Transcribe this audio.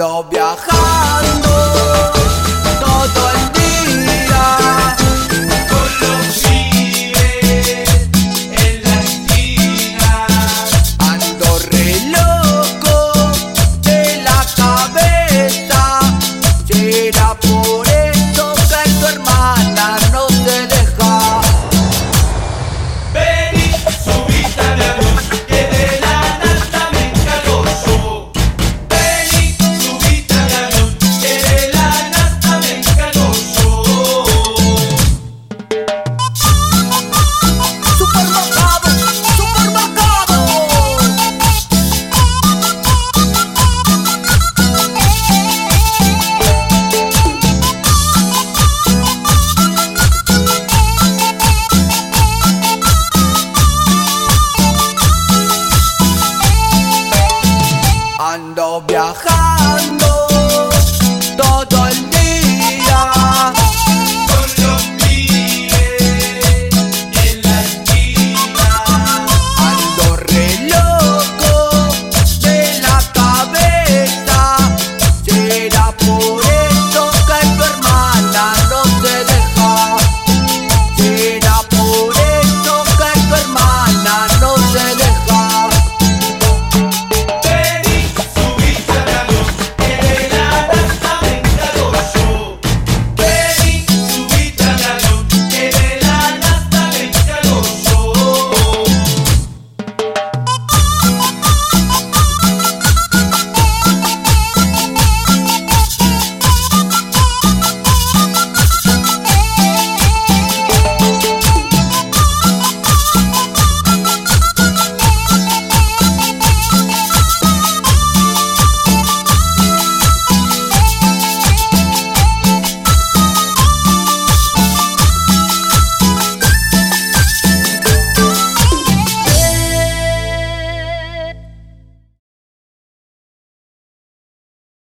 Dobiar obvia.